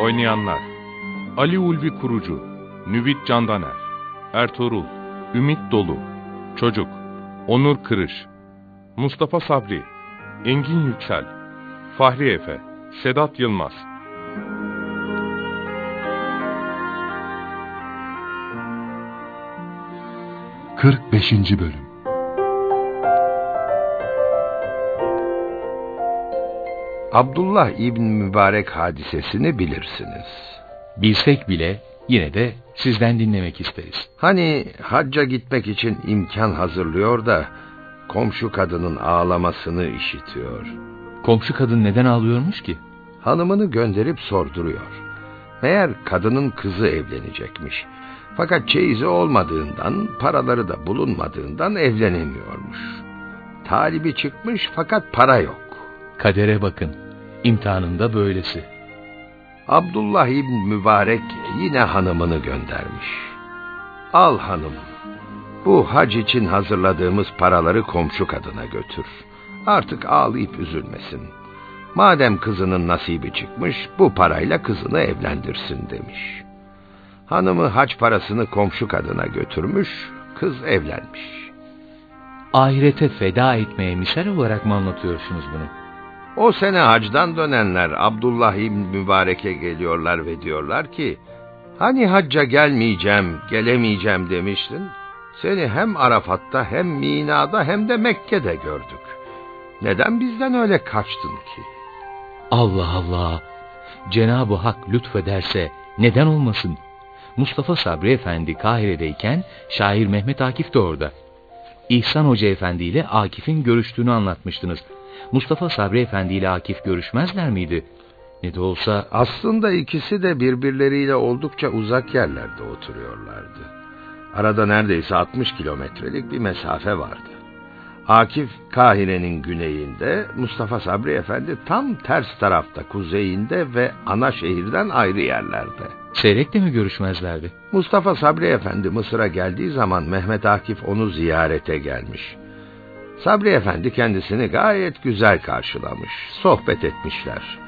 Oynayanlar Ali Ulvi Kurucu Nüvit Candaner Ertuğrul Ümit Dolu Çocuk Onur Kırış Mustafa Sabri Engin Yüksel Fahri Efe Sedat Yılmaz 45. Bölüm Abdullah İbn Mübarek hadisesini bilirsiniz. Bilsek bile yine de sizden dinlemek isteriz. Hani hacca gitmek için imkan hazırlıyor da komşu kadının ağlamasını işitiyor. Komşu kadın neden ağlıyormuş ki? Hanımını gönderip sorduruyor. Meğer kadının kızı evlenecekmiş. Fakat çeyizi olmadığından, paraları da bulunmadığından evlenemiyormuş. Talibi çıkmış fakat para yok. Kadere bakın. İmtihanında böylesi. Abdullah İbn Mübarek yine hanımını göndermiş. Al hanım, bu hac için hazırladığımız paraları komşu kadına götür. Artık ağlayıp üzülmesin. Madem kızının nasibi çıkmış, bu parayla kızını evlendirsin demiş. Hanımı hac parasını komşu kadına götürmüş, kız evlenmiş. Ahirete feda etmeye misal olarak mı anlatıyorsunuz bunu? O sene hacdan dönenler Abdullah İbn Mübarek'e geliyorlar ve diyorlar ki, hani hacca gelmeyeceğim, gelemeyeceğim demiştin, seni hem Arafat'ta hem Mina'da hem de Mekke'de gördük. Neden bizden öyle kaçtın ki? Allah Allah! Cenab-ı Hak lütfederse neden olmasın? Mustafa Sabri Efendi Kahire'deyken şair Mehmet Akif de orada. İhsan Hoca Efendi ile Akif'in görüştüğünü anlatmıştınız. Mustafa Sabri Efendi ile Akif görüşmezler miydi? Ne de olsa... Aslında ikisi de birbirleriyle oldukça uzak yerlerde oturuyorlardı. Arada neredeyse 60 kilometrelik bir mesafe vardı. Akif Kahire'nin güneyinde, Mustafa Sabri Efendi tam ters tarafta kuzeyinde ve ana şehirden ayrı yerlerde. Seyrek'te mi görüşmezlerdi? Mustafa Sabri Efendi Mısır'a geldiği zaman Mehmet Akif onu ziyarete gelmiş. Sabri Efendi kendisini gayet güzel karşılamış, sohbet etmişler.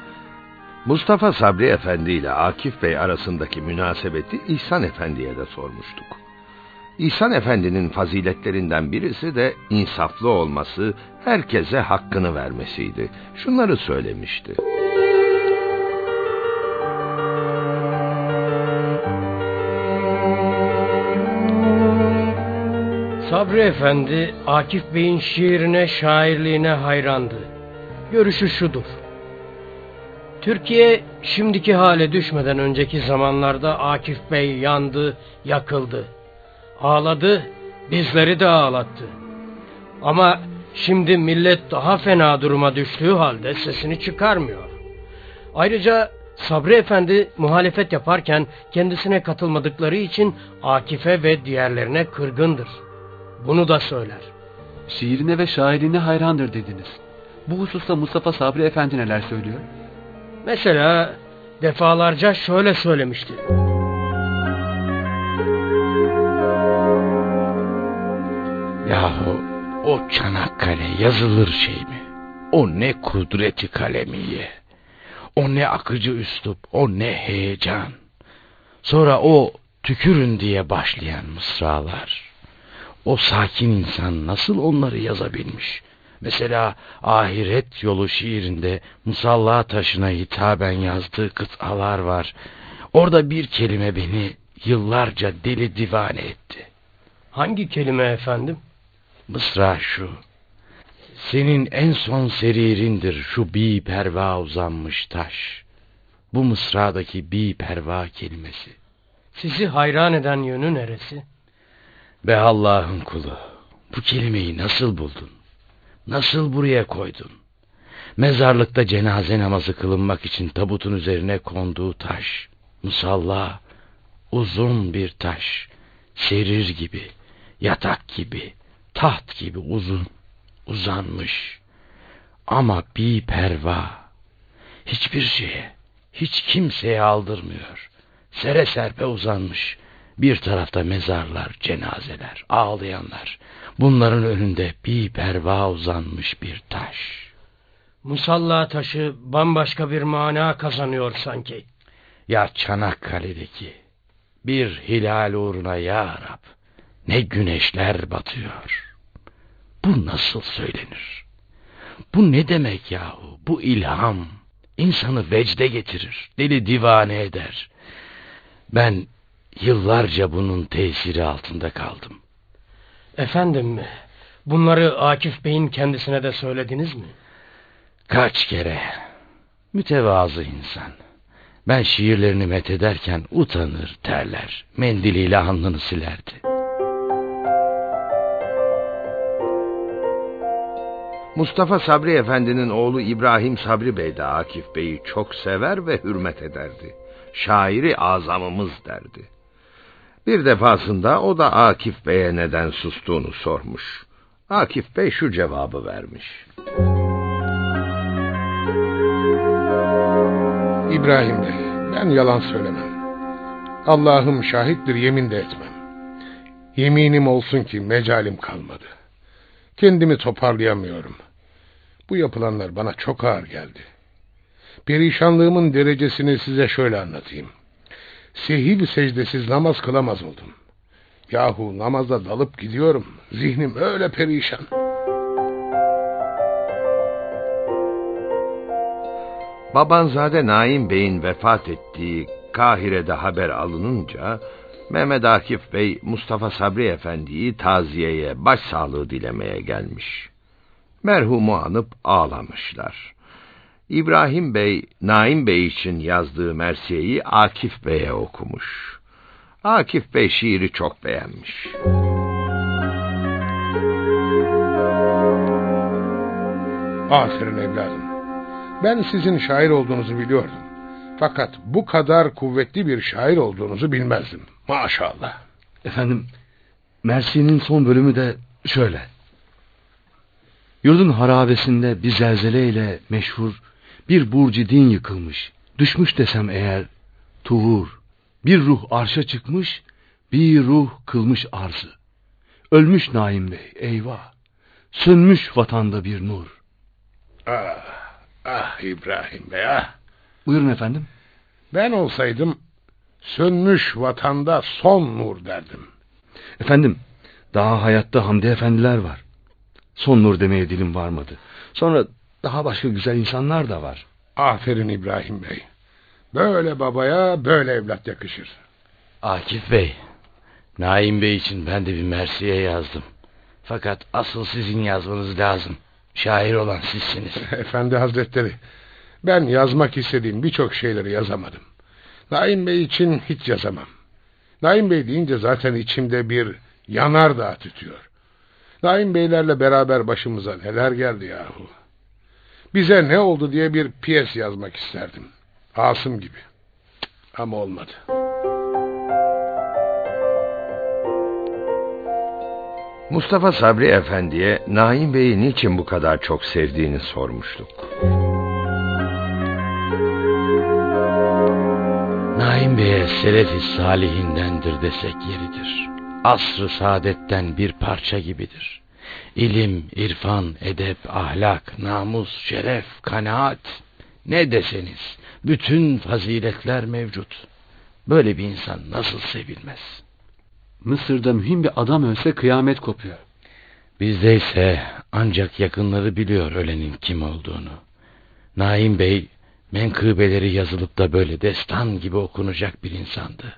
Mustafa Sabri Efendi ile Akif Bey arasındaki münasebeti İhsan Efendi'ye de sormuştuk. İhsan Efendi'nin faziletlerinden birisi de insaflı olması, herkese hakkını vermesiydi. Şunları söylemişti. Sabri Efendi, Akif Bey'in şiirine, şairliğine hayrandı. Görüşü şudur. Türkiye şimdiki hale düşmeden önceki zamanlarda Akif Bey yandı, yakıldı. Ağladı, bizleri de ağlattı. Ama şimdi millet daha fena duruma düştüğü halde sesini çıkarmıyor. Ayrıca Sabri Efendi muhalefet yaparken kendisine katılmadıkları için Akif'e ve diğerlerine kırgındır. Bunu da söyler. Şiirine ve şairine hayrandır dediniz. Bu hususta Mustafa Sabri Efendi neler söylüyor? Mesela defalarca şöyle söylemişti. Yahu o Çanakkale yazılır şey mi? O ne kudreti kalemiye. O ne akıcı üslup, o ne heyecan. Sonra o tükürün diye başlayan mısralar. O sakin insan nasıl onları yazabilmiş? Mesela ahiret yolu şiirinde musalla taşına hitaben yazdığı kıtalar var. Orada bir kelime beni yıllarca deli divane etti. Hangi kelime efendim? Mısra şu. Senin en son seririndir şu bi perva uzanmış taş. Bu mısradaki bi perva kelimesi. Sizi hayran eden yönü neresi? Be Allah'ın kulu. Bu kelimeyi nasıl buldun? Nasıl buraya koydun? Mezarlıkta cenaze namazı kılınmak için tabutun üzerine konduğu taş. Musalla, uzun bir taş. Serir gibi, yatak gibi, taht gibi uzun, uzanmış. Ama bir perva, hiçbir şeye, hiç kimseye aldırmıyor. Sere serpe uzanmış. Bir tarafta mezarlar, cenazeler, ağlayanlar. Bunların önünde bir perva uzanmış bir taş. Musalla taşı bambaşka bir mana kazanıyor sanki. Ya Çanakkale'deki bir hilal uğruna ya Rab ne güneşler batıyor. Bu nasıl söylenir? Bu ne demek yahu? Bu ilham insanı vecde getirir, deli divane eder. Ben yıllarca bunun tesiri altında kaldım. Efendim, bunları Akif Bey'in kendisine de söylediniz mi? Kaç kere. Mütevazı insan. Ben şiirlerini methederken utanır, terler. Mendiliyle alnını silerdi. Mustafa Sabri Efendi'nin oğlu İbrahim Sabri Bey de Akif Bey'i çok sever ve hürmet ederdi. Şairi azamımız derdi. Bir defasında o da Akif Bey'e neden sustuğunu sormuş. Akif Bey şu cevabı vermiş. İbrahim Bey, ben yalan söylemem. Allah'ım şahittir yemin de etmem. Yeminim olsun ki mecalim kalmadı. Kendimi toparlayamıyorum. Bu yapılanlar bana çok ağır geldi. Perişanlığımın derecesini size şöyle anlatayım. Sehil secdesiz namaz kılamaz oldum. Yahu namaza dalıp gidiyorum. Zihnim öyle perişan. Babanzade Naim Bey'in vefat ettiği Kahire'de haber alınınca Mehmet Akif Bey Mustafa Sabri Efendi'yi taziyeye başsağlığı dilemeye gelmiş. Merhumu anıp ağlamışlar. İbrahim Bey, Naim Bey için yazdığı mersiyeyi Akif Bey'e okumuş. Akif Bey şiiri çok beğenmiş. Aferin evladım. Ben sizin şair olduğunuzu biliyordum. Fakat bu kadar kuvvetli bir şair olduğunuzu bilmezdim. Maşallah. Efendim, Mersi'nin son bölümü de şöyle. Yurdun harabesinde bir zelzeleyle meşhur bir burcidin yıkılmış. Düşmüş desem eğer tuhur. Bir ruh arşa çıkmış, bir ruh kılmış arzı. Ölmüş Naim Bey, eyvah. Sönmüş vatanda bir nur. Ah, ah İbrahim Bey ah. Buyurun efendim. Ben olsaydım sönmüş vatanda son nur derdim. Efendim, daha hayatta Hamdi efendiler var. Son nur demeye dilim varmadı. Sonra daha başka güzel insanlar da var. Aferin İbrahim Bey. Böyle babaya böyle evlat yakışır. Akif Bey, Naim Bey için ben de bir mersiye yazdım. Fakat asıl sizin yazmanız lazım. Şair olan sizsiniz. Efendi Hazretleri, ben yazmak istediğim birçok şeyleri yazamadım. Naim Bey için hiç yazamam. Naim Bey deyince zaten içimde bir yanardağ tütüyor. Naim Beylerle beraber başımıza neler geldi yahu. Bize ne oldu diye bir piyes yazmak isterdim. Asım gibi. Ama olmadı. Mustafa Sabri Efendi'ye Naim Bey'i niçin bu kadar çok sevdiğini sormuştuk. Naim Bey'e Selefi Salihindendir desek yeridir. Asr-ı saadetten bir parça gibidir. İlim, irfan, edep, ahlak, namus, şeref, kanaat ne deseniz bütün faziletler mevcut. Böyle bir insan nasıl sevilmez? Mısır'da mühim bir adam ölse kıyamet kopuyor. Bizde ise ancak yakınları biliyor ölenin kim olduğunu. Naim Bey menkıbeleri yazılıp da böyle destan gibi okunacak bir insandı.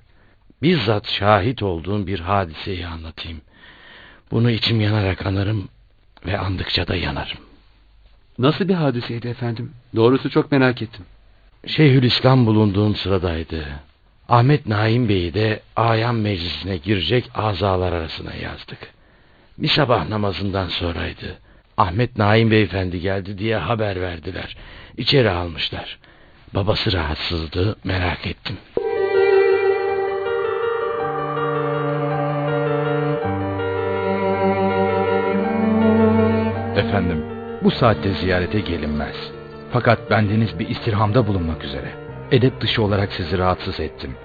Bizzat şahit olduğum bir hadiseyi anlatayım. Bunu içim yanarak anarım ve andıkça da yanarım. Nasıl bir hadiseydi efendim? Doğrusu çok merak ettim. Şeyhülislam bulunduğum sıradaydı. Ahmet Naim Bey'i de ayan meclisine girecek azalar arasına yazdık. Bir sabah namazından sonraydı. Ahmet Naim beyefendi geldi diye haber verdiler. İçeri almışlar. Babası rahatsızdı merak ettim. Bu saatte ziyarete gelinmez. Fakat bendeniz bir istirhamda bulunmak üzere. Edep dışı olarak sizi rahatsız ettim.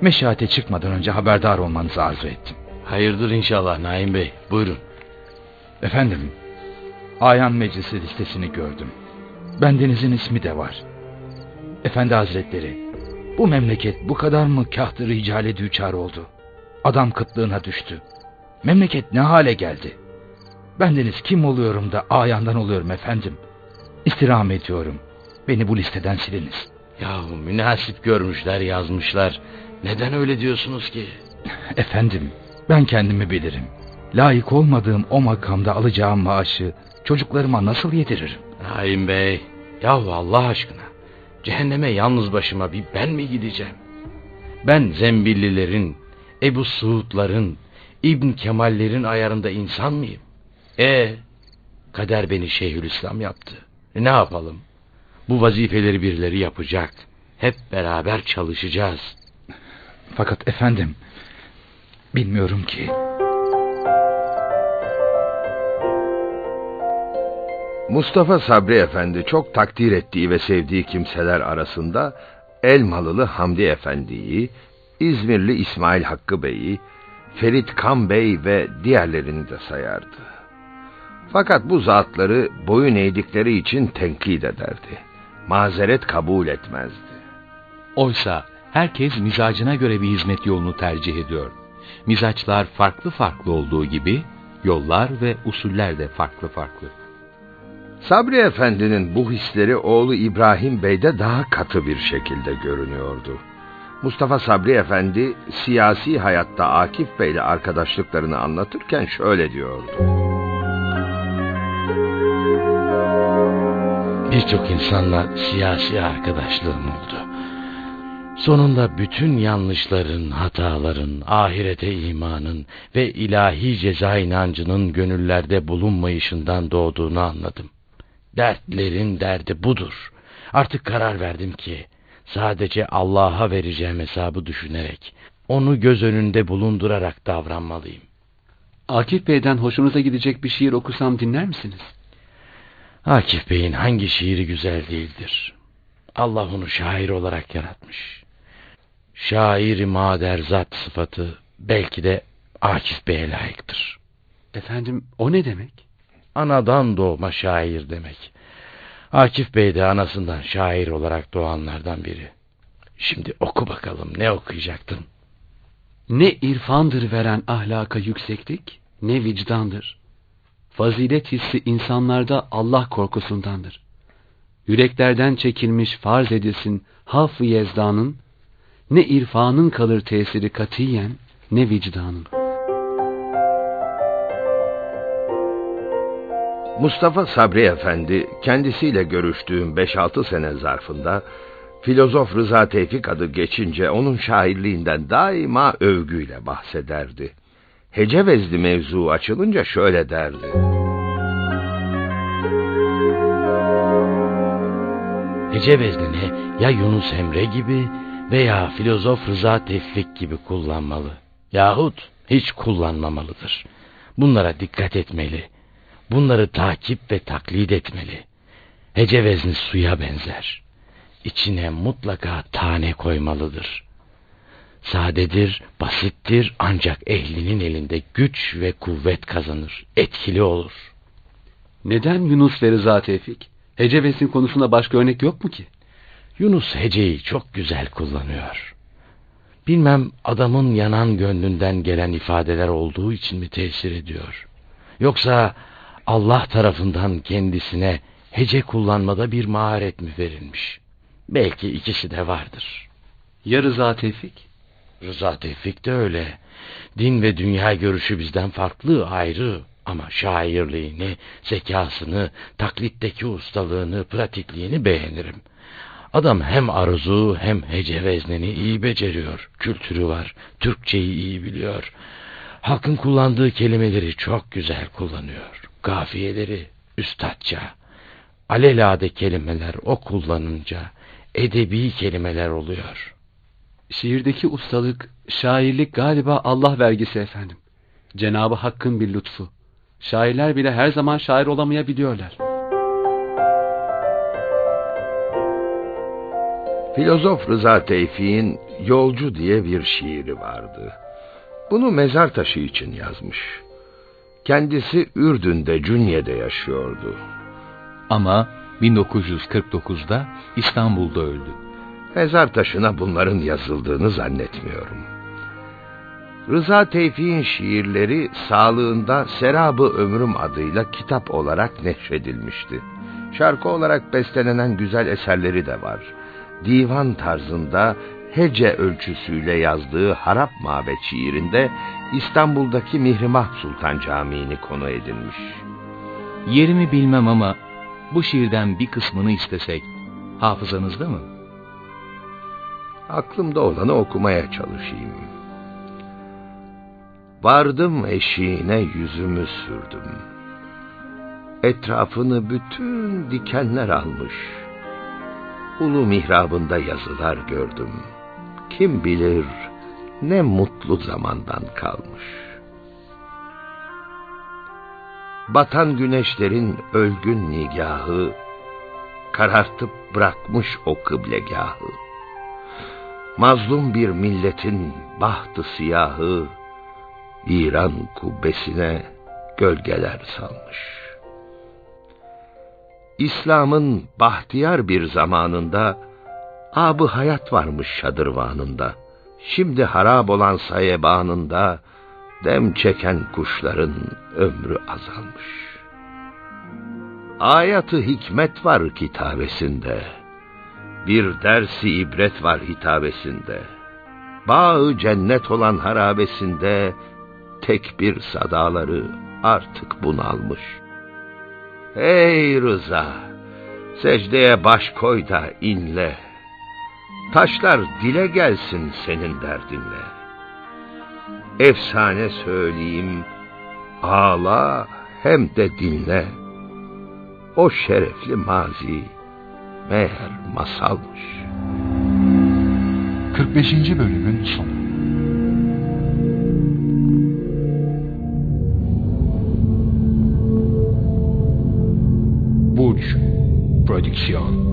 Meşate çıkmadan önce haberdar olmanızı arzu ettim. Hayırdır inşallah Naim Bey. Buyurun. Efendim, Ayan Meclisi listesini gördüm. Bendenizin ismi de var. Efendi Hazretleri, bu memleket bu kadar mı kahtı ricale düçar oldu? Adam kıtlığına düştü. Memleket ne hale geldi? Bendeniz kim oluyorum da ayandan oluyorum efendim. İstirham ediyorum. Beni bu listeden siliniz. Yahu münasip görmüşler yazmışlar. Neden öyle diyorsunuz ki? Efendim, ben kendimi bilirim. Layık olmadığım o makamda alacağım maaşı çocuklarıma nasıl yediririm? Naim Bey, yahu Allah aşkına. Cehenneme yalnız başıma bir ben mi gideceğim? Ben Zembillilerin, Ebu Suudların, İbn Kemallerin ayarında insan mıyım? E kader beni Şeyhülislam yaptı. E, ne yapalım? Bu vazifeleri birileri yapacak. Hep beraber çalışacağız. Fakat efendim, bilmiyorum ki. Mustafa Sabri Efendi çok takdir ettiği ve sevdiği kimseler arasında Elmalılı Hamdi Efendi'yi, İzmirli İsmail Hakkı Bey'i, Ferit Kan Bey ve diğerlerini de sayardı. Fakat bu zatları boyun eğdikleri için tenkit ederdi. Mazeret kabul etmezdi. Oysa herkes mizacına göre bir hizmet yolunu tercih ediyor. Mizaçlar farklı farklı olduğu gibi yollar ve usuller de farklı farklı. Sabri Efendi'nin bu hisleri oğlu İbrahim Bey'de daha katı bir şekilde görünüyordu. Mustafa Sabri Efendi siyasi hayatta Akif Bey'le arkadaşlıklarını anlatırken şöyle diyordu. Birçok insanla siyasi arkadaşlığım oldu. Sonunda bütün yanlışların, hataların, ahirete imanın ve ilahi ceza inancının gönüllerde bulunmayışından doğduğunu anladım. Dertlerin derdi budur. Artık karar verdim ki sadece Allah'a vereceğim hesabı düşünerek, onu göz önünde bulundurarak davranmalıyım. Akif Bey'den hoşunuza gidecek bir şiir okusam dinler misiniz? Akif Bey'in hangi şiiri güzel değildir? Allah onu şair olarak yaratmış. Şairi mader zat sıfatı belki de Akif Bey'e layıktır. Efendim o ne demek? Anadan doğma şair demek. Akif Bey de anasından şair olarak doğanlardan biri. Şimdi oku bakalım ne okuyacaktın? Ne irfandır veren ahlaka yükseklik, ne vicdandır. Fazilet hissi insanlarda Allah korkusundandır. Yüreklerden çekilmiş farz edilsin haf-ı yezdanın, ne irfanın kalır tesiri katiyen, ne vicdanın. Mustafa Sabri Efendi kendisiyle görüştüğüm 5-6 sene zarfında filozof Rıza Tevfik adı geçince onun şairliğinden daima övgüyle bahsederdi. Hece vezli mevzu açılınca şöyle derdi. Hece veznini ya Yunus Emre gibi veya filozof Rıza Tevfik gibi kullanmalı. Yahut hiç kullanmamalıdır. Bunlara dikkat etmeli. Bunları takip ve taklit etmeli. Hece suya benzer. İçine mutlaka tane koymalıdır. Sadedir, basittir ancak ehlinin elinde güç ve kuvvet kazanır, etkili olur. Neden Yunus ve Rıza Tevfik? Hece vesin konusunda başka örnek yok mu ki? Yunus heceyi çok güzel kullanıyor. Bilmem adamın yanan gönlünden gelen ifadeler olduğu için mi tesir ediyor? Yoksa Allah tarafından kendisine hece kullanmada bir maharet mi verilmiş? Belki ikisi de vardır. Ya Rıza Tevfik? Rıza Tevfik de öyle. Din ve dünya görüşü bizden farklı, ayrı. Ama şairliğini, zekasını, taklitteki ustalığını, pratikliğini beğenirim. Adam hem arzu hem hece vezneni iyi beceriyor. Kültürü var, Türkçeyi iyi biliyor. Halkın kullandığı kelimeleri çok güzel kullanıyor. kafiyeleri üstadça, alelade kelimeler o kullanınca edebi kelimeler oluyor. Şiirdeki ustalık, şairlik galiba Allah vergisi efendim. Cenabı Hakk'ın bir lütfu. Şairler bile her zaman şair olamayabiliyorlar. Filozof Rıza Tevfik'in Yolcu diye bir şiiri vardı. Bunu mezar taşı için yazmış. Kendisi Ürdün'de, Cünye'de yaşıyordu. Ama 1949'da İstanbul'da öldü. Mezar taşına bunların yazıldığını zannetmiyorum. Rıza Tevfik'in şiirleri sağlığında Serabı Ömrüm adıyla kitap olarak neşredilmişti. Şarkı olarak bestelenen güzel eserleri de var. Divan tarzında hece ölçüsüyle yazdığı Harap Mabet şiirinde İstanbul'daki Mihrimah Sultan Camii'ni konu edinmiş. Yerimi bilmem ama bu şiirden bir kısmını istesek hafızanızda mı? Aklımda olanı okumaya çalışayım. Vardım eşiğine yüzümü sürdüm. Etrafını bütün dikenler almış. Ulu mihrabında yazılar gördüm. Kim bilir ne mutlu zamandan kalmış. Batan güneşlerin ölgün nigahı, karartıp bırakmış o kıblegahı. Mazlum bir milletin bahtı siyahı, İran kubbesine gölgeler salmış. İslam'ın bahtiyar bir zamanında, abı hayat varmış şadırvanında. Şimdi harap olan sayebanında, dem çeken kuşların ömrü azalmış. Ayatı hikmet var kitabesinde, bir dersi ibret var hitabesinde. Bağı cennet olan harabesinde, tek bir sadaları artık bunalmış. Ey Rıza, secdeye baş koy da inle. Taşlar dile gelsin senin derdinle. Efsane söyleyeyim, ağla hem de dinle. O şerefli mazi meğer masalmış. 45. bölümün sonu. Burç Prodüksiyon